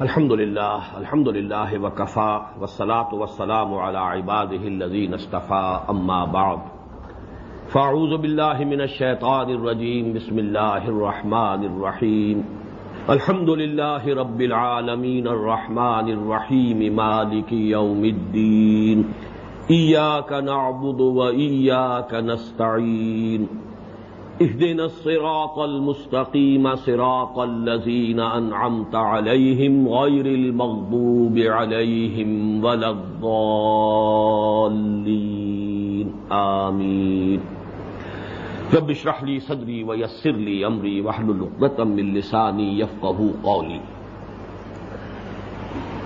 الحمد لله الحمد لله وكفى والصلاة والسلام على عباده الذين اصطفى أما بعد۔ فأعوذ بالله من الشيطان الرجيم بسم الله الرحمن الرحيم الحمد لله رب العالمين الرحمن الرحيم مالك يوم الدين إياك نعبد وإياك نستعين اهدنا الصراط المستقيم صراط الذين أنعمت عليهم غير المغضوب عليهم ولا الضالين. آمين. رب اشرح لي صدري ويسر لي أمري واحلل عقدة من لساني يفقهوا قولي.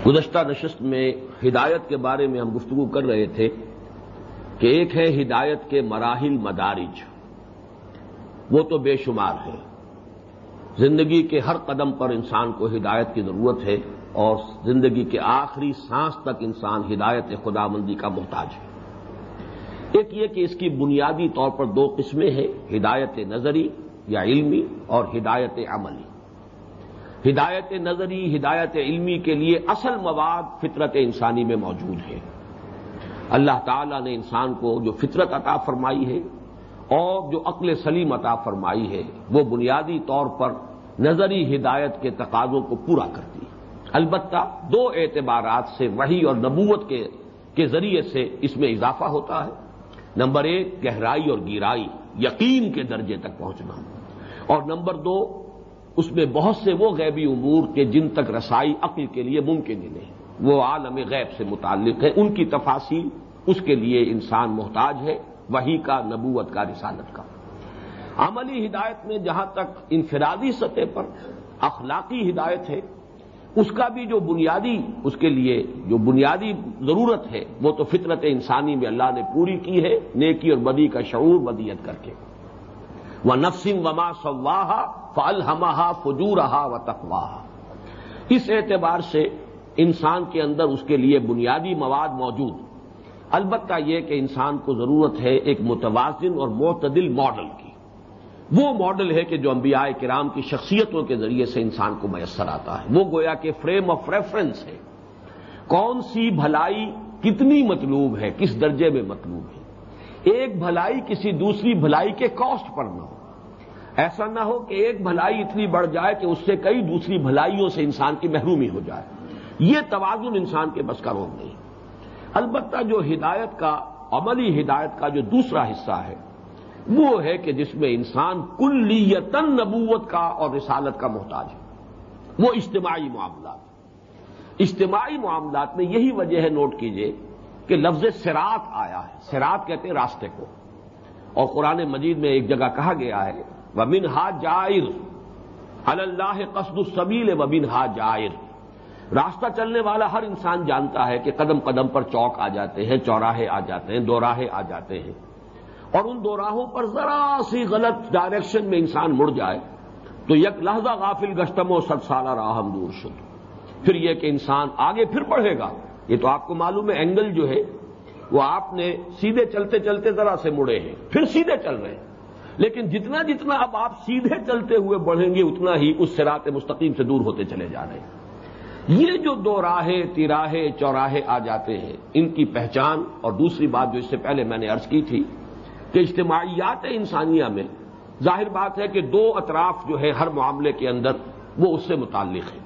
گزشتہ نشست میں ہدایت کے بارے میں ہم گفتگو کر رہے تھے کہ ایک ہے ہدایت کے مراحل مدارج. وہ تو بے شمار ہے زندگی کے ہر قدم پر انسان کو ہدایت کی ضرورت ہے اور زندگی کے آخری سانس تک انسان ہدایت خدا مندی کا محتاج ہے۔ ایک یہ کہ اس کی بنیادی طور پر دو قسمیں ہیں، ہدایت نظری یا علمی اور ہدایت عملی۔ ہدایت نظری، ہدایت علمی کے لیے اصل مواد فطرت انسانی میں موجود ہے۔ اللہ تعالی نے انسان کو جو فطرت عطا فرمائی ہے اور جو عقل سلیم عطا فرمائی ہے، وہ بنیادی طور پر نظری ہدایت کے تقاضوں کو پورا کرتی ہے۔ البتہ دو اعتبارات سے وہی اور نبوت کے کے ذریعے سے اس میں اضافہ ہوتا ہے۔ نمبر ایک، گہرائی اور گیرائی، یقین کے درجے تک پہنچنا۔ اور نمبر دو، اس میں بہت سے وہ غیبی امور کے جن تک رسائی عقل کے لیے ممکن ہی نہیں۔ وہ عالم غیب سے متعلق ہے، ان کی تفاصیل اس کے لیے انسان محتاج ہے۔ وہی کا نبوت کا رسالت کا۔ عملی ہدایت میں جہاں تک انفرادی سطح پر اخلاقی ہدایت ہے، اس کا بھی جو بنیادی، اس کے لیے جو بنیادی ضرورت ہے، وہ تو فطرت انسانی میں اللہ نے پوری کی ہے، نیکی اور بدی کا شعور بدیت کر کے۔ وہ نفسم وما سواہا فل ہما فجور رہا و تقواہا اس اعتبار سے انسان کے اندر اس کے لیے بنیادی مواد موجود۔ البتہ یہ کہ انسان کو ضرورت ہے ایک متوازن اور معتدل ماڈل کی۔ وہ ماڈل ہے کہ جو انبیاء کرام کی شخصیتوں کے ذریعے سے انسان کو میسر آتا ہے۔ وہ گویا کہ فریم آف ریفرنس ہے۔ کون سی بھلائی کتنی مطلوب ہے؟ کس درجے میں مطلوب ہے؟ ایک بھلائی کسی دوسری بھلائی کے کاسٹ پر نہ ہو۔ ایسا نہ ہو کہ ایک بھلائی اتنی بڑھ جائے کہ اس سے کئی دوسری بھلائیوں سے انسان کی محرومی ہو جائے۔ یہ توازن انسان کے بس کا روک نہیں۔ البتہ جو ہدایت کا، عملی ہدایت کا جو دوسرا حصہ ہے، وہ ہے کہ جس میں انسان کلیتن نبوت کا اور رسالت کا محتاج ہے۔ وہ اجتماعی معاملات۔ اجتماعی معاملات میں یہی وجہ ہے، نوٹ کیجیے کہ لفظ سرات آیا ہے۔ سرات کہتے ہیں راستے کو۔ اور قرآن مجید میں ایک جگہ کہا گیا ہے وہ منہا جائر اللہ قصد السبیل و منہا جائر۔ راستہ چلنے والا ہر انسان جانتا ہے کہ قدم قدم پر چوک آ جاتے ہیں، چوراہے آ جاتے ہیں، دوراہے آ جاتے ہیں۔ اور ان دوراہوں پر ذرا سی غلط ڈائریکشن میں انسان مڑ جائے تو یک لہذا غافل گشتم و ست سالہ راہم دور شد۔ پھر یہ کہ انسان آگے پھر پڑھے گا۔ یہ تو آپ کو معلوم ہے اینگل جو ہے، وہ آپ نے سیدھے چلتے چلتے ذرا سے مڑے ہیں۔ پھر سیدھے چل رہے ہیں۔ لیکن جتنا جتنا اب آپ سیدھے چلتے ہوئے بڑھیں گے، اتنا ہی اس سرات مستقیم سے دور ہوتے چلے جا رہے ہیں۔ یہ جو دو راہے تیراہے چوراہے آ جاتے ہیں، ان کی پہچان، اور دوسری بات جو اس سے پہلے میں نے ارض کی تھی کہ اجتماعیات انسانیہ میں ظاہر بات ہے کہ دو اطراف جو ہے ہر معاملے کے اندر وہ اس سے متعلق ہے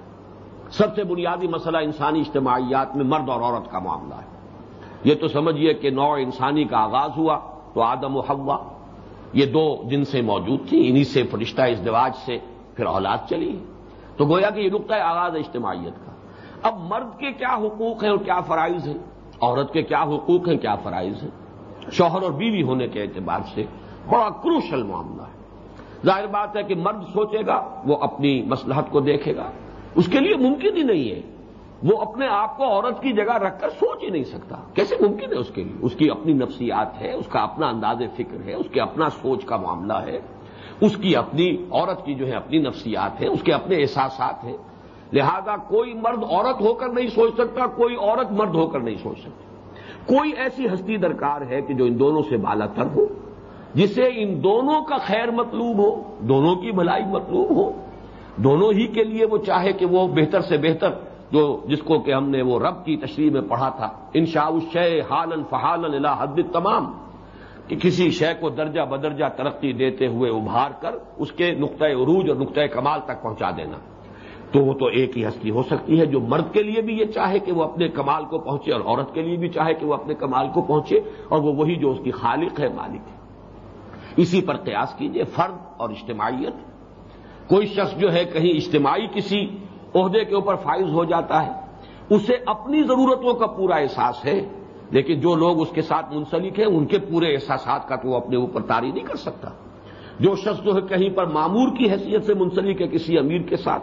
سب سے بنیادی مسئلہ انسانی اجتماعیات میں مرد اور عورت کا معاملہ ہے۔ یہ تو سمجھیے کہ نو انسانی کا آغاز ہوا تو آدم و حوا، یہ دو جن سے موجود تھی انہی سے فرشتہ ازدواج سے پھر اولاد چلی۔ تو گویا کہ یہ نقطۂ آغاز ہے اجتماعیت کا۔ اب مرد کے کیا حقوق ہیں اور کیا فرائض ہیں؟ عورت کے کیا حقوق ہیں، کیا فرائض ہیں؟ شوہر اور بیوی ہونے کے اعتبار سے بڑا کروشل معاملہ ہے۔ ظاہر بات ہے کہ مرد سوچے گا، وہ اپنی مسلحت کو دیکھے گا۔ اس کے لیے ممکن ہی نہیں ہے۔ وہ اپنے آپ کو عورت کی جگہ رکھ کر سوچ ہی نہیں سکتا۔ کیسے ممکن ہے اس کے لیے؟ اس کی اپنی نفسیات ہے، اس کا اپنا انداز فکر ہے، اس کے اپنا سوچ کا معاملہ ہے۔ اس کی اپنی عورت کی جو ہے اپنی نفسیات ہے، اس کے اپنے احساسات ہیں۔ لہذا کوئی مرد عورت ہو کر نہیں سوچ سکتا، کوئی عورت مرد ہو کر نہیں سوچ سکتی کوئی ایسی ہستی درکار ہے کہ جو ان دونوں سے بالا تر ہو، جسے ان دونوں کا خیر مطلوب ہو، دونوں کی بھلائی مطلوب ہو۔ دونوں ہی کے لیے وہ چاہے کہ وہ بہتر سے بہتر جو جس کو کہ ہم نے وہ رب کی تشریح میں پڑھا تھا ان شاء الشے حالن فہالن اللہ حد تمام کہ کسی شے کو درجہ بدرجہ ترقی دیتے ہوئے ابھار کر اس کے نقطۂ عروج اور نقطۂ کمال تک پہنچا دینا۔ تو وہ تو ایک ہی ہستی ہو سکتی ہے جو مرد کے لیے بھی یہ چاہے کہ وہ اپنے کمال کو پہنچے اور عورت کے لیے بھی چاہے کہ وہ اپنے کمال کو پہنچے اور وہ وہی جو اس کی خالق ہے مالک ہے۔ اسی پر قیاس کیجیے فرد اور اجتماعیت۔ کوئی شخص جو ہے کہیں اجتماعی کسی عہدے کے اوپر فائز ہو جاتا ہے، اسے اپنی ضرورتوں کا پورا احساس ہے۔ لیکن جو لوگ اس کے ساتھ منسلک ہیں، ان کے پورے احساسات کا تو وہ اپنے اوپر تاری نہیں کر سکتا۔ جو شخص جو ہے کہیں پر معمور کی حیثیت سے منسلک ہے کسی امیر کے ساتھ،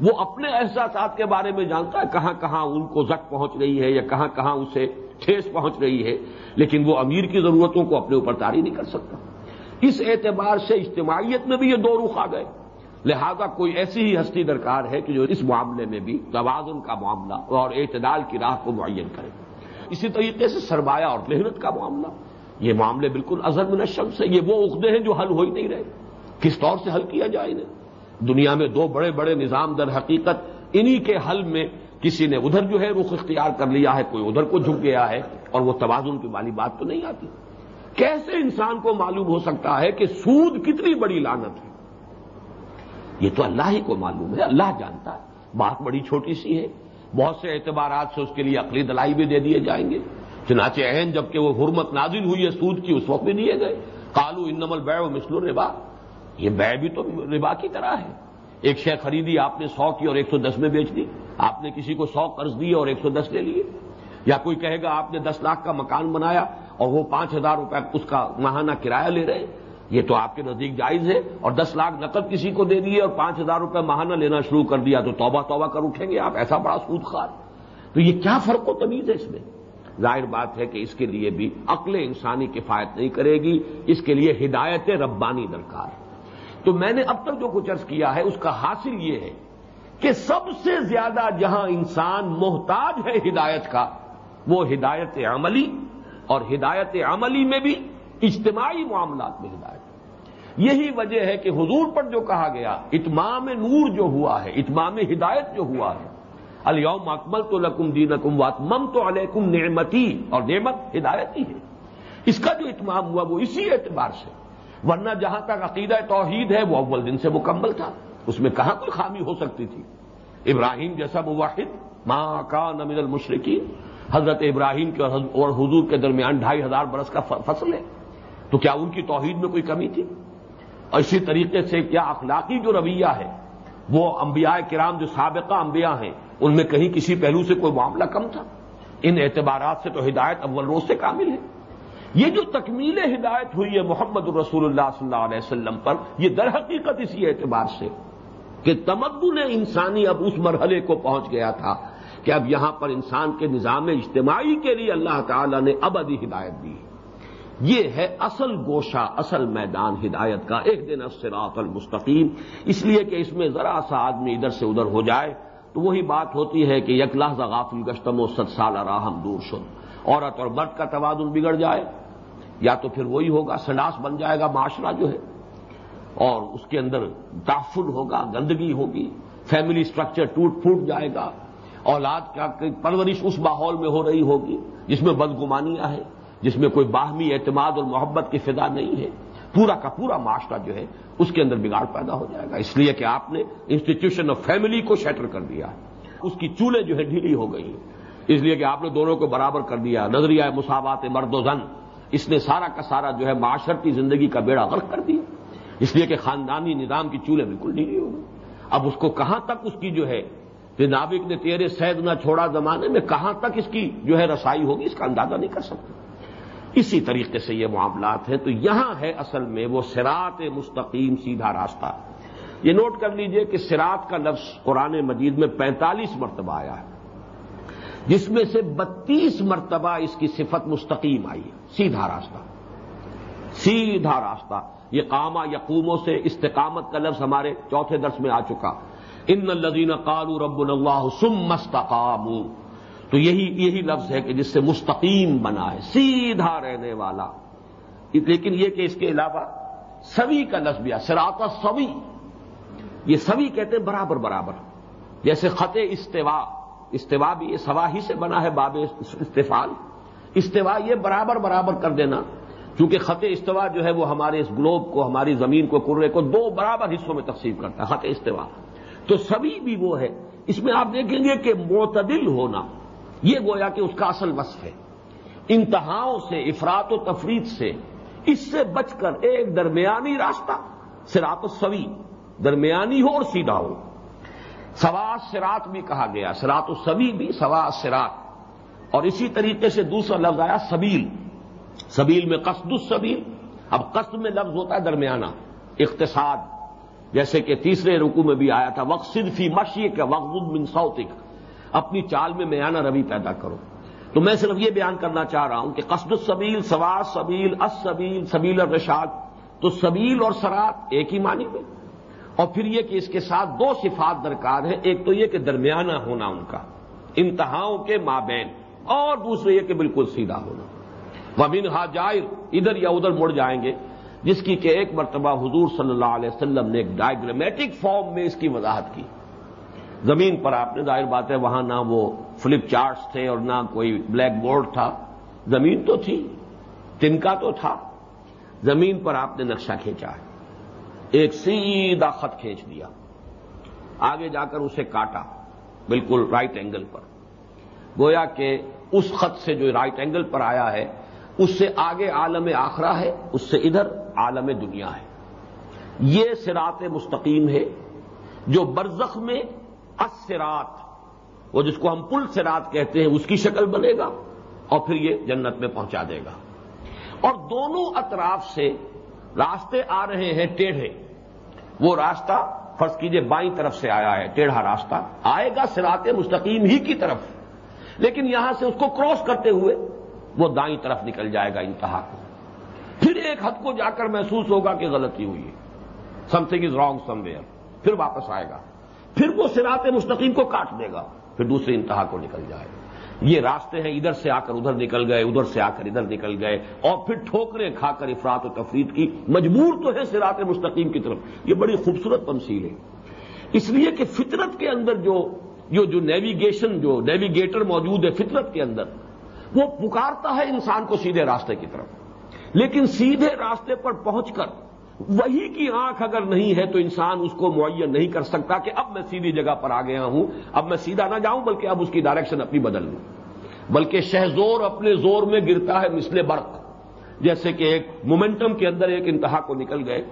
وہ اپنے احساسات کے بارے میں جانتا ہے کہاں کہاں ان کو زک پہنچ رہی ہے یا کہاں کہاں اسے ٹھیس پہنچ رہی ہے، لیکن وہ امیر کی ضرورتوں کو اپنے اوپر تاری نہیں کر سکتا۔ اس اعتبار سے اجتماعیت میں بھی یہ دو رخ آ گئے۔ لہذا کوئی ایسی ہی ہستی درکار ہے کہ جو اس معاملے میں بھی توازن کا معاملہ اور اعتدال کی راہ کو معین کرے۔ اسی طریقے سے سرمایہ اور محنت کا معاملہ۔ یہ معاملے بالکل ازر نشم سے یہ وہ عقدے ہیں جو حل ہو ہی نہیں رہے۔ کس طور سے حل کیا جائے انہیں؟ دنیا میں دو بڑے بڑے نظام در حقیقت انہی کے حل میں کسی نے ادھر جو ہے رخ اختیار کر لیا ہے، کوئی ادھر کو جھک گیا ہے اور وہ توازن کی والی بات تو نہیں آتی۔ کیسے انسان کو معلوم ہو سکتا ہے کہ سود کتنی بڑی لانت ہے؟ یہ تو اللہ ہی کو معلوم ہے، اللہ جانتا ہے۔ بات بڑی چھوٹی سی ہے۔ بہت سے اعتبارات سے اس کے لیے عقلی دلائی بھی دے دیے جائیں گے۔ چنانچہ اہم جبکہ وہ حرمت نازل ہوئی ہے سود کی، اس وقت بھی دیے گئے۔ کالو انمل بے و مسلو ربا یہ بے بھی تو ربا کی طرح ہے۔ ایک شے خریدی، آپ نے سو کی اور ایک سو دس میں بیچ دی۔ آپ نے کسی کو سو قرض دیے اور ایک سو دس لے لیے۔ یا کوئی کہے گا، آپ نے دس لاکھ کا مکان بنایا اور وہ پانچ ہزار روپے اس کا ماہانہ کرایہ لے رہے یہ تو آپ کے نزدیک جائز ہے اور دس لاکھ نقد کسی کو دے دیے اور پانچ ہزار روپے ماہانہ لینا شروع کر دیا تو توبہ توبہ کر اٹھیں گے آپ، ایسا بڑا سود خار۔ تو یہ کیا فرق و تمیز ہے اس میں؟ ظاہر بات ہے کہ اس کے لیے بھی عقل انسانی کفایت نہیں کرے گی، اس کے لیے ہدایت ربانی درکار۔ ہے تو میں نے اب تک جو کچھ عرض کیا ہے، اس کا حاصل یہ ہے کہ سب سے زیادہ جہاں انسان محتاج ہے ہدایت کا، وہ ہدایت عملی اور ہدایت عملی میں بھی اجتماعی معاملات میں ہدایت۔ یہی وجہ ہے کہ حضور پر جو کہا گیا، اتمام نور جو ہوا ہے، اتمام ہدایت جو ہوا ہے الوم اکمل تو لکم دین اکم واتمم تو علیکم نعمتی، اور نعمت ہدایت ہی ہے۔ اس کا جو اتمام ہوا وہ اسی اعتبار سے، ورنہ جہاں تک عقیدہ توحید ہے، وہ اول دن سے مکمل تھا۔ اس میں کہاں کوئی خامی ہو سکتی تھی؟ ابراہیم جیسا مواحد ماں کا نمین المشرقی حضرت ابراہیم کے اور حضور کے درمیان ڈھائی ہزار برس کا فصل ہے۔ تو کیا ان کی توحید میں کوئی کمی تھی؟ اور اسی طریقے سے کیا اخلاقی جو رویہ ہے، وہ انبیاء کرام جو سابقہ انبیاء ہیں، ان میں کہیں کسی پہلو سے کوئی معاملہ کم تھا؟ ان اعتبارات سے تو ہدایت اول روز سے کامل ہے۔ یہ جو تکمیل ہدایت ہوئی ہے محمد الرسول اللہ صلی اللہ علیہ وسلم پر، یہ در حقیقت اسی اعتبار سے کہ تمدن انسانی اب اس مرحلے کو پہنچ گیا تھا کہ اب یہاں پر انسان کے نظام اجتماعی کے لیے اللہ تعالی نے ابدی ہدایت دی۔ یہ ہے اصل گوشہ، اصل میدان، ہدایت کا ایک دن اسرات المستقیم۔ اس لیے کہ اس میں ذرا سا آدمی ادھر سے ادھر ہو جائے تو وہی بات ہوتی ہے کہ یک لحظہ غافل گشتم و ست سال راہم دور شد۔ عورت اور مرد کا توازن بگڑ جائے۔ یا تو پھر وہی ہوگا سڈاس بن جائے گا، معاشرہ جو ہے۔ اور اس کے اندر تحفظ ہوگا، گندگی ہوگی فیملی سٹرکچر ٹوٹ پھوٹ جائے گا۔ اولاد کا پرورش اس ماحول میں ہو رہی ہوگی جس میں بدگمانیاں ہیں۔ جس میں کوئی باہمی اعتماد اور محبت کی فضا نہیں ہے، پورا کا پورا معاشرہ جو ہے، اس کے اندر بگاڑ پیدا ہو جائے گا۔ اس لیے کہ آپ نے انسٹیٹیوشن آف فیملی کو شیٹر کر دیا۔ اس کی چولہے جو ہے ڈھیلی ہو گئی اس لیے کہ آپ نے دونوں کو برابر کر دیا۔ نظریہ مساوات مرد و زن، اس نے سارا کا سارا جو ہے معاشرتی زندگی کا بیڑا غرق کر دیا۔ اس لیے کہ خاندانی نظام کی چولہے بالکل ڈھیلی ہو گئی۔ اب اس کو کہاں تک اس کی جو ہے، کہ نابک نے تیرے سید نہ چھوڑا زمانے میں، کہاں تک اس کی جو ہے رسائی ہوگی، اس کا اندازہ نہیں کر سکتے اسی طریقے سے یہ معاملات ہیں، تو یہاں ہے اصل میں وہ سرات مستقیم سیدھا راستہ۔ یہ نوٹ کر لیجیے کہ سرات کا لفظ قرآن مجید میں پینتالیس مرتبہ آیا ہے۔ جس میں سے بتیس مرتبہ اس کی صفت مستقیم آئی سیدھا راستہ۔ سیدھا راستہ۔ یہ کاما یقوموں سے استقامت کا لفظ ہمارے چوتھے درس میں آ چکا۔ ان الدین قالو رب اللہ سم مستقام تو یہی یہی لفظ ہے کہ جس سے مستقیم بنا ہے، سیدھا رہنے والا۔ لیکن یہ کہ اس کے علاوہ سوی کا لفظ بھی سراتا سوی۔ یہ سوی کہتے ہیں برابر برابر۔ جیسے خط استوا استوا بھی یہ سوا ہی سے بنا ہے، باب استفال استوا یہ برابر برابر کر دینا۔ کیونکہ خط استوا جو ہے وہ ہمارے اس گلوب کو، ہماری زمین کو، کرے کو دو برابر حصوں میں تقسیم کرتا ہے، خط استوا تو سبھی بھی وہ ہے۔ اس میں آپ دیکھیں گے کہ معتدل ہونا۔ یہ گویا کہ اس کا اصل وصف ہے۔ انتہاؤں سے افراد و تفریح سے، اس سے بچ کر ایک درمیانی راستہ سرات و سوی درمیانی ہو اور سیدھا ہو۔ سوا سرات بھی کہا گیا سرات و بھی سوا سرات اور اسی طریقے سے دوسرا لفظ آیا، سبیل۔ سبیل میں قصد السبیل۔ اب قصد میں لفظ ہوتا ہے درمیانہ، اقتصاد۔ جیسے کہ تیسرے رکو میں بھی آیا تھا، وقصد فی مشی کا وقت من سوتک اپنی چال میں میانہ روی پیدا کرو۔ تو میں صرف یہ بیان کرنا چاہ رہا ہوں کہ قصد السبیل سوا سبیل اس سبیل سبیل الرشاد، تو سبیل اور سرات ایک ہی معنی میں۔ اور پھر یہ کہ اس کے ساتھ دو صفات درکار ہیں، ایک تو یہ کہ درمیانہ ہونا ان کا، انتہاؤں کے مابین، اور دوسرے یہ کہ بالکل سیدھا ہونا۔ وبن ہا جائر، ادھر یا ادھر مڑ جائیں گے، جس کی کہ ایک مرتبہ حضور صلی اللہ علیہ وسلم نے ایک ڈائگرامیٹک فارم میں اس کی وضاحت کی۔ زمین پر آپ نے ظاہر بات ہے وہاں نہ وہ فلپ چارٹس تھے اور نہ کوئی بلیک بورڈ تھا۔ زمین تو تھی تنکا تو تھا۔ زمین پر آپ نے نقشہ کھینچا ہے۔ ایک سیدھا خط کھینچ دیا۔ آگے جا کر اسے کاٹا، بالکل رائٹ اینگل پر۔ گویا کہ اس خط سے جو رائٹ اینگل پر آیا ہے، اس سے آگے عالم آخرا ہے، اس سے ادھر عالم دنیا ہے۔ یہ سرات مستقیم ہے جو برزخ میں اسرات وہ جس کو ہم پل سرات کہتے ہیں، اس کی شکل بنے گا اور پھر یہ جنت میں پہنچا دے گا۔ اور دونوں اطراف سے راستے آ رہے ہیں ٹیڑھے۔ وہ راستہ فرض کیجیے بائیں طرف سے آیا ہے، ٹیڑھا راستہ۔ آئے گا سرات مستقیم ہی کی طرف۔ لیکن یہاں سے اس کو کراس کرتے ہوئے وہ دائیں طرف نکل جائے گا انتہا کو۔ پھر ایک حد کو جا کر محسوس ہوگا کہ غلطی ہوئی ہے۔ Something is wrong somewhere پھر واپس آئے گا۔ پھر وہ سرات مستقیم کو کاٹ دے گا، پھر دوسری انتہا کو نکل جائے۔ گا یہ راستے ہیں، ادھر سے آ کر ادھر نکل گئے، ادھر سے آ کر ادھر نکل گئے۔ اور پھر ٹھوکریں کھا کر افراد و تفرید کی۔ مجبور تو ہے سرات مستقیم کی طرف۔ یہ بڑی خوبصورت تمثیل ہے۔ اس لیے کہ فطرت کے اندر جو جو نیویگیشن جو نیویگیٹر موجود ہے فطرت کے اندر، وہ پکارتا ہے انسان کو سیدھے راستے کی طرف۔ لیکن سیدھے راستے پر پہنچ کر وہی کی آنکھ اگر نہیں ہے تو انسان اس کو معین نہیں کر سکتا کہ اب میں سیدھی جگہ پر آ گیا ہوں، اب میں سیدھا نہ جاؤں، بلکہ اب اس کی ڈائریکشن اپنی بدل لوں۔ بلکہ شہزور اپنے زور میں گرتا ہے مسلے برق۔ جیسے کہ ایک مومنٹم کے اندر ایک انتہا کو نکل گئے،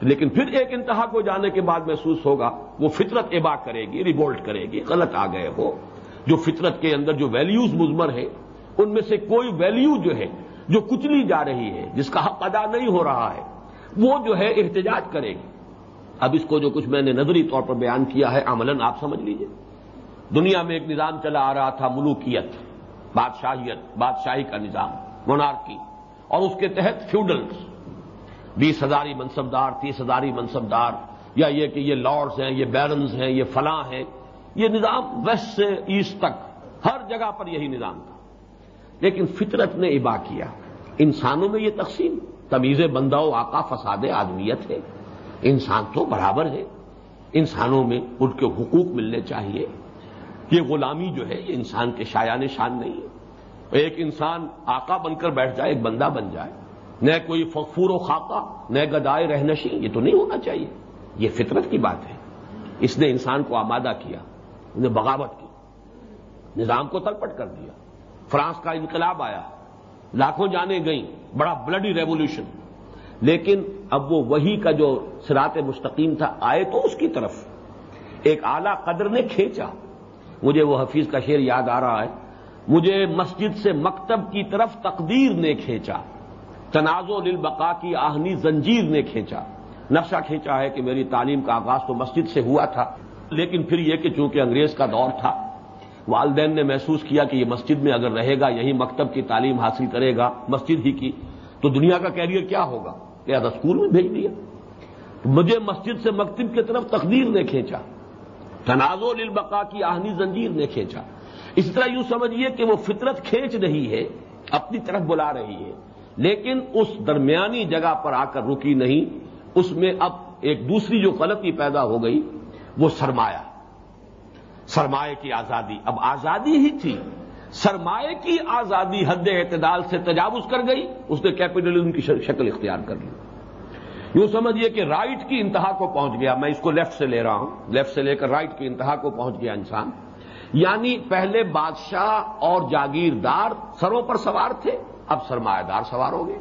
لیکن پھر ایک انتہا کو جانے کے بعد محسوس ہوگا، وہ فطرت ابا کرے گی ریبولٹ کرے گی، غلط آ گئے وہ جو فطرت کے اندر جو ویلیوز مزمر ہے ان میں سے کوئی ویلیو جو ہے، جو کچلی جا رہی ہے، جس کا حق ادا نہیں ہو رہا ہے وہ جو ہے احتجاج کرے گی۔ اب اس کو جو کچھ میں نے نظری طور پر بیان کیا ہے، عملاً آپ سمجھ لیجیے۔ دنیا میں ایک نظام چلا آ رہا تھا، ملوکیت، بادشاہیت، بادشاہی کا نظام مونارکی اور اس کے تحت فیوڈلس بیس ہزاری منصبدار، تیس ہزاری منصبدار، یا یہ کہ یہ لارڈز ہیں، یہ بیرنز ہیں، یہ فلاں ہیں۔ یہ نظام ویسٹ سے ایسٹ تک، ہر جگہ پر یہی نظام تھا۔ لیکن فطرت نے ابا کیا۔ انسانوں میں یہ تقسیم۔ تمیز بندہ و آقا فساد آدمیت ہے۔ انسان تو برابر ہے۔ انسانوں میں ان کے حقوق ملنے چاہیے۔ یہ غلامی جو ہے، یہ انسان کے شایان شان نہیں ہے۔ ایک انسان آقا بن کر بیٹھ جائے، ایک بندہ بن جائے۔ نہ کوئی فخور و خاکہ نہ گدائے رہنشی، یہ تو نہیں ہونا چاہیے۔ یہ فطرت کی بات ہے۔ اس نے انسان کو آمادہ کیا انہیں بغاوت کی، نظام کو تلپٹ کر دیا۔ فرانس کا انقلاب آیا۔ لاکھوں جانے گئیں، بڑا بلڈی ریولیوشن۔ لیکن اب وہ وہی کا جو سرات مستقیم تھا، آئے تو اس کی طرف۔ ایک اعلی قدر نے کھینچا۔ مجھے وہ حفیظ کا شعر یاد آ رہا ہے۔ مجھے مسجد سے مکتب کی طرف تقدیر نے کھینچا۔ تنازع للبقا کی آہنی زنجیر نے کھینچا۔ نقشہ کھینچا ہے کہ میری تعلیم کا آغاز تو مسجد سے ہوا تھا، لیکن پھر یہ کہ چونکہ انگریز کا دور تھا والدین نے محسوس کیا کہ یہ مسجد میں اگر رہے گا یہی مکتب کی تعلیم حاصل کرے گا، مسجد ہی کی، تو دنیا کا کیریئر کیا ہوگا؟ کہ اسکول میں بھیج دیا۔ مجھے مسجد سے مکتب کی طرف تقدیر نے کھینچا۔ تنازع للبقا کی آہنی زنجیر نے کھینچا۔ اس طرح یوں سمجھیے کہ وہ فطرت کھینچ رہی ہے، اپنی طرف بلا رہی ہے۔ لیکن اس درمیانی جگہ پر آ کر رکی نہیں، اس میں اب ایک دوسری جو غلطی پیدا ہو گئی، وہ سرمایہ۔ سرمایہ کی آزادی۔ اب آزادی ہی تھی۔ سرمایہ کی آزادی حد اعتدال سے تجاوز کر گئی۔ اس نے کیپٹلزم کی شکل اختیار کر لی۔ یوں سمجھیے کہ رائٹ کی انتہا کو پہنچ گیا۔ میں اس کو لیفٹ سے لے رہا ہوں۔ لیفٹ سے لے کر رائٹ کی انتہا کو پہنچ گیا انسان۔ یعنی پہلے بادشاہ اور جاگیردار سروں پر سوار تھے۔ اب سرمایہ دار سوار ہو گئے۔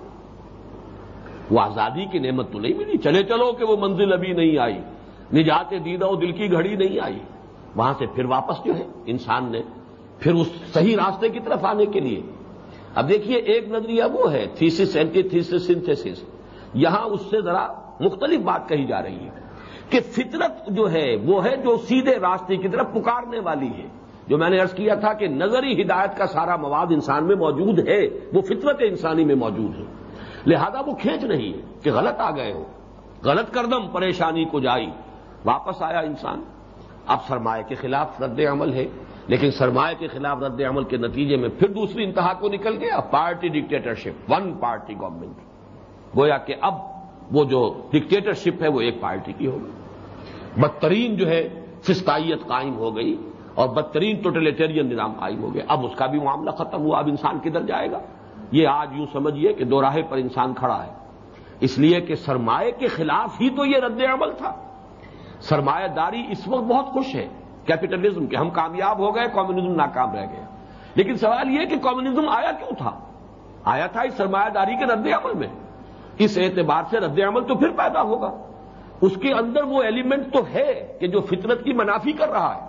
وہ آزادی کی نعمت تو نہیں ملی۔ چلے چلو کہ وہ منزل ابھی نہیں آئی۔ نجات دیدہ و دل کی گھڑی نہیں آئی۔ وہاں سے پھر واپس جو ہے، انسان نے پھر اس صحیح راستے کی طرف آنے کے لیے۔ اب دیکھیے، ایک نظریہ وہ ہے تھیسس اینٹی تھیسس سنتھس یہاں اس سے ذرا مختلف بات کہی جا رہی ہے کہ فطرت جو ہے، وہ ہے جو سیدھے راستے کی طرف پکارنے والی ہے۔ جو میں نے ارض کیا تھا کہ نظری ہدایت کا سارا مواد انسان میں موجود ہے، وہ فطرت انسانی میں موجود ہے۔ لہذا وہ کھینچ نہیں ہے کہ غلط آ گئے ہو۔ غلط کردم، پریشانی کو جائی۔ واپس آیا انسان۔ اب سرمایہ کے خلاف رد عمل ہے لیکن سرمایہ کے خلاف رد عمل کے نتیجے میں پھر دوسری انتہا کو نکل گیا، party dictatorship one party government گویا کہ اب وہ جو ڈکٹیٹرشپ ہے وہ ایک پارٹی کی ہوگی۔ بدترین جو ہے فستائیت قائم ہو گئی اور بدترین ٹوٹلیٹیرین نظام قائم ہو گیا۔ اب اس کا بھی معاملہ ختم ہوا، اب انسان کدھر جائے گا؟ یہ آج یوں سمجھیے کہ دو راہے پر انسان کھڑا ہے۔ اس لیے کہ سرمایہ کے خلاف ہی تو یہ رد عمل تھا۔ سرمایہ داری اس وقت بہت خوش ہے کیپٹلزم کے، ہم کامیاب ہو گئے، کمیونزم ناکام رہ گیا لیکن سوال یہ کہ کمیونزم آیا کیوں تھا؟ آیا تھا اس سرمایہ داری کے رد عمل میں؟ اس اعتبار سے رد عمل تو پھر پیدا ہوگا۔ اس کے اندر وہ ایلیمنٹ تو ہے کہ جو فطرت کی منافی کر رہا ہے۔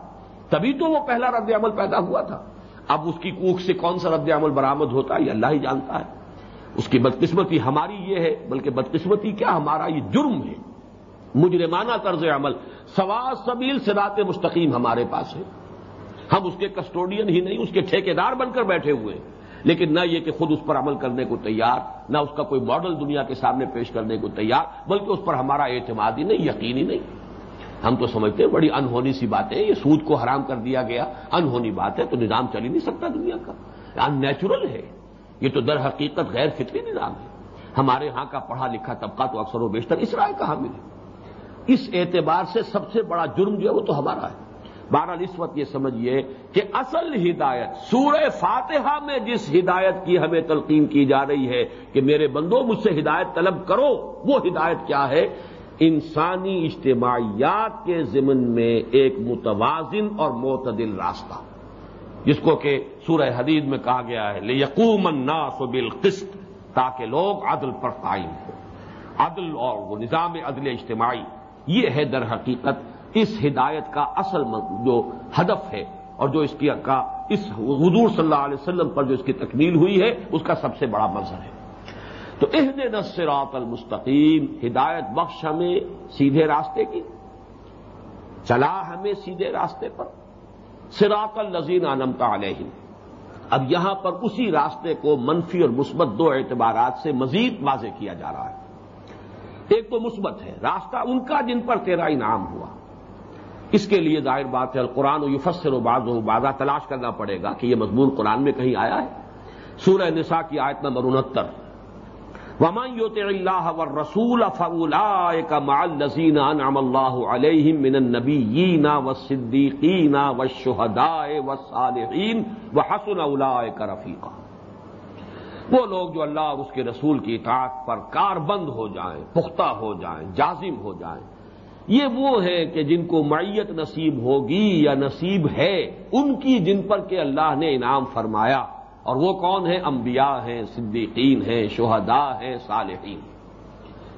تبھی تو وہ پہلا رد عمل پیدا ہوا تھا۔ اب اس کی کوکھ سے کون سا رد عمل برامد ہوتا ہے؟ یہ اللہ ہی جانتا ہے۔ اس کی بدقسمتی ہماری یہ ہے، بلکہ بدقسمتی کیا ہمارا یہ جرم ہے؟ مجرمانہ طرز عمل سوا سبیل سرات مستقیم ہمارے پاس ہے۔ ہم اس کے کسٹوڈین ہی نہیں، اس کے ٹھیکیدار بن کر بیٹھے ہوئے لیکن نہ یہ کہ خود اس پر عمل کرنے کو تیار، نہ اس کا کوئی ماڈل دنیا کے سامنے پیش کرنے کو تیار، بلکہ اس پر ہمارا اعتماد ہی نہیں یقین ہی نہیں۔ ہم تو سمجھتے ہیں بڑی انہونی سی بات ہے یہ سود کو حرام کر دیا گیا، انہونی بات ہے تو نظام چل ہی نہیں سکتا دنیا کا۔ ان نیچرل ہے، یہ تو در حقیقت غیر فطری نظام ہے۔ ہمارے ہاں کا پڑھا لکھا طبقہ تو اکثر و بیشتر اس رائے کا حامل ہے اس اعتبار سے سب سے بڑا جرم جو ہے وہ تو ہمارا ہے۔ بہرحال اس وقت یہ سمجھیے کہ اصل ہدایت، سورہ فاتحہ میں جس ہدایت کی ہمیں تلقین کی جا رہی ہے کہ میرے بندو، مجھ سے ہدایت طلب کرو، وہ ہدایت کیا ہے؟ انسانی اجتماعیات کے ضمن میں ایک متوازن اور معتدل راستہ۔ جس کو کہ سورہ حدید میں کہا گیا ہے لے یقوم الناس بالقسط، تاکہ لوگ عدل پر قائم ہو عدل اور وہ نظام عدل اجتماعی۔ یہ ہے در حقیقت اس ہدایت کا اصل جو ہدف ہے اور جو اس کی کا اس حضور صلی اللہ علیہ وسلم پر جو اس کی تکمیل ہوئی ہے، اس کا سب سے بڑا مظہر ہے۔ تو عہد نصرات المستقیم، ہدایت بخش ہمیں سیدھے راستے کی، چلا ہمیں سیدھے راستے پر۔ سراط الزین عالمتا علیہ اب یہاں پر اسی راستے کو منفی اور مثبت دو اعتبارات سے مزید واضح کیا جا رہا ہے۔ ایک تو مثبت ہے، راستہ ان کا جن پر تیرا انعام ہوا۔ اس کے لیے ظاہر بات ہے، القرآن و یفسر و باز و بازا تلاش کرنا پڑے گا کہ یہ مضمون قرآن میں کہیں آیا ہے۔ سورہ نساء کی آیت نمبر انہتر۔ ومن یوت اللہ و رسول فلا مال نذین انعم اللہ علیہ من النبیین و صدیقین و شہدائے و صالحین و حسن اولئک رفیقہ وہ لوگ جو اللہ اور اس کے رسول کی اطاعت پر کار بند ہو جائیں، پختہ ہو جائیں، جازم ہو جائیں۔ یہ وہ ہے کہ جن کو معیت نصیب ہوگی یا نصیب ہے، ان کی جن پر کہ اللہ نے انعام فرمایا۔ اور وہ کون ہیں؟ انبیاء ہیں، صدیقین ہیں، شہداء ہیں، صالحین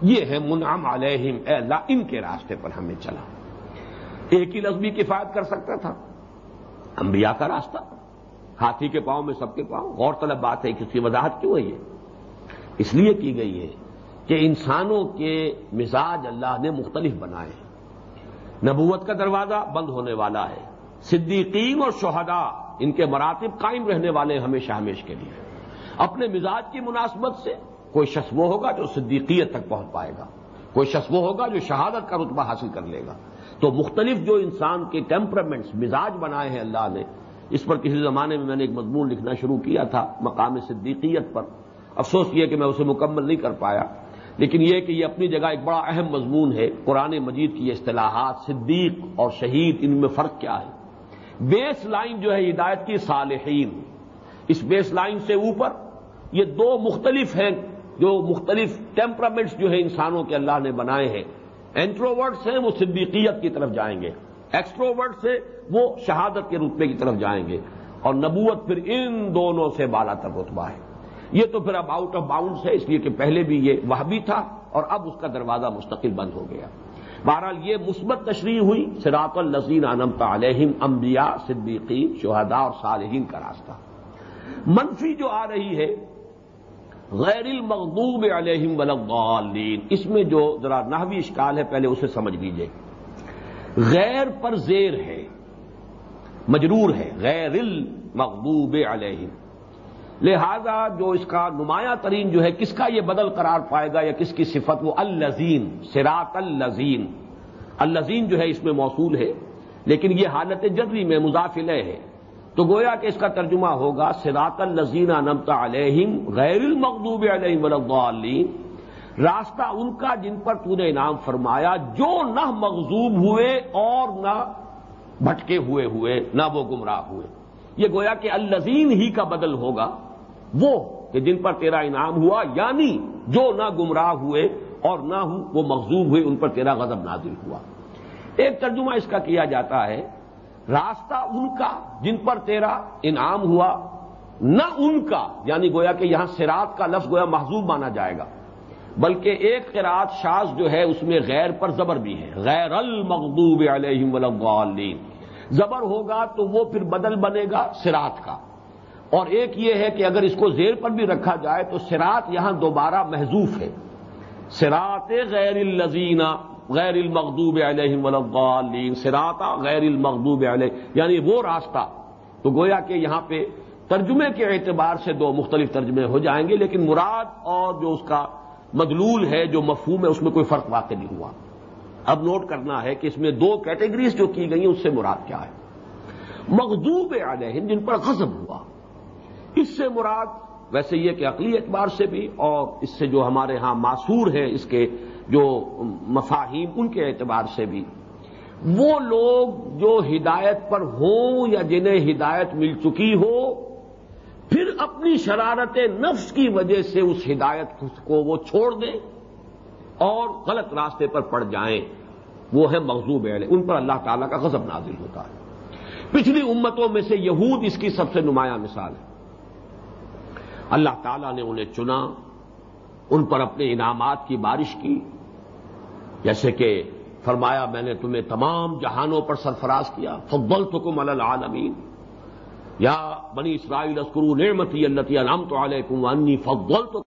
یہ ہے منعم علیہم، اے اللہ، ان کے راستے پر ہمیں چلا۔ ایک ہی لفظ بھی کفایت کر سکتا تھا۔ انبیاء کا راستہ۔ ہاتھی کے پاؤں میں سب کے پاؤں؟ غور طلب بات ہے کہ اس کی وضاحت کیوں ہے؟ یہ اس لیے کی گئی ہے کہ انسانوں کے مزاج اللہ نے مختلف بنائے ہیں۔ نبوت کا دروازہ بند ہونے والا ہے۔ صدیقین اور شہداء ان کے مراتب قائم رہنے والے ہمیشہ ہمیشہ کے لیے۔ اپنے مزاج کی مناسبت سے کوئی شخص وہ ہوگا جو صدیقیت تک پہنچ پائے گا۔ کوئی شخص وہ ہوگا جو شہادت کا رتبہ حاصل کر لے گا۔ تو مختلف جو انسان کے ٹیمپرمنٹس مزاج بنائے ہیں اللہ نے اس پر کسی زمانے میں میں نے ایک مضمون لکھنا شروع کیا تھا مقام صدیقیت پر۔ افسوس یہ کہ میں اسے مکمل نہیں کر پایا۔ لیکن یہ کہ یہ اپنی جگہ ایک بڑا اہم مضمون ہے، قرآن مجید کی اصطلاحات، صدیق اور شہید، ان میں فرق کیا ہے؟ بیس لائن جو ہے ہدایت کی، صالحین۔ اس بیس لائن سے اوپر یہ دو مختلف ہیں، جو مختلف ٹیمپرامنٹس جو ہے انسانوں کے اللہ نے بنائے ہیں۔ انٹروورڈس ہیں، وہ صدیقیت کی طرف جائیں گے۔ ایکسٹروورڈ سے وہ شہادت کے رتبے کی طرف جائیں گے اور نبوت پھر ان دونوں سے بالا تر رتبہ ہے۔ یہ تو پھر اب آؤٹ آف باؤنڈس ہے، اس لیے کہ پہلے بھی یہ وہ بھی تھا اور اب اس کا دروازہ مستقل بند ہو گیا۔ بہرحال یہ مثبت تشریح ہوئی سراط الزین انمتا علیہم انبیاء، صدیقین، شہداء اور صالحین کا راستہ۔ منفی جو آ رہی ہے، غیر المغضوب علیہم ولغالین اس میں جو ذرا نحوی اشکال ہے، پہلے اسے سمجھ لیجیے۔ غیر پر زیر ہے، مجرور ہے، غیر المغضوب علیہم۔ لہذا جو اس کا نمایاں ترین جو ہے، کس کا یہ بدل قرار پائے گا یا کس کی صفت؟ وہ الزین سراط الزین الزین جو ہے، اس میں موصول ہے، لیکن یہ حالت جدری میں مضافل ہے۔ تو گویا کہ اس کا ترجمہ ہوگا سراط الزین نمتا علیہم، غیر المغضوب علیہم ولین راستہ ان کا جن پر تو نے انعام فرمایا، جو نہ مغزوب ہوئے اور نہ بھٹکے ہوئے ہوئے، نہ وہ گمراہ ہوئے۔ یہ گویا کہ الزین ہی کا بدل ہوگا، وہ کہ جن پر تیرا انعام ہوا یعنی جو نہ گمراہ ہوئے اور نہ ہوں، وہ مغزوب ہوئے، ان پر تیرا غضب نازل ہوا۔ ایک ترجمہ اس کا کیا جاتا ہے، راستہ ان کا جن پر تیرا انعام ہوا، نہ ان کا یعنی گویا کہ یہاں سرات کا لفظ گویا محضوب مانا جائے گا۔ بلکہ ایک قرات شاز جو ہے اس میں غیر پر زبر بھی ہے. غیر المغضوب علیہم ولین زبر ہوگا تو وہ پھر بدل بنے گا سرات کا. اور ایک یہ ہے کہ اگر اس کو زیر پر بھی رکھا جائے تو سرات یہاں دوبارہ محضوف ہے. سرات غیر الزینہ غیر المغضوب علیہم ولین سراتا غیر المغضوب علیہ یعنی وہ راستہ. تو گویا کہ یہاں پہ ترجمے کے اعتبار سے دو مختلف ترجمے ہو جائیں گے، لیکن مراد اور جو اس کا مدلول ہے جو مفہوم ہے، اس میں کوئی فرق واقع نہیں ہوا۔ اب نوٹ کرنا ہے کہ اس میں دو کیٹیگریز جو کی گئی ہیں، اس سے مراد کیا ہے؟ مغضوب علیہم، جن پر غضب ہوا۔ اس سے مراد ویسے یہ کہ عقلی اعتبار سے بھی اور اس سے جو ہمارے ہاں معصور ہیں، اس کے جو مفاہیم، ان کے اعتبار سے بھی۔ وہ لوگ جو ہدایت پر ہوں یا جنہیں ہدایت مل چکی ہو پھر اپنی شرارت نفس کی وجہ سے اس ہدایت کو وہ چھوڑ دیں اور غلط راستے پر پڑ جائیں۔ وہ ہے مغزوب علیہ۔ ان پر اللہ تعالیٰ کا غضب نازل ہوتا ہے۔ پچھلی امتوں میں سے یہود اس کی سب سے نمایاں مثال ہے اللہ تعالیٰ نے انہیں چنا، ان پر اپنے انعامات کی بارش کی۔ جیسے کہ فرمایا، میں نے تمہیں تمام جہانوں پر سرفراز کیا۔ فضل تو کم العالمین۔ یا بنی اسرائیل اسکرو نعمتی اللہ علام تو علیکم انی فضل تو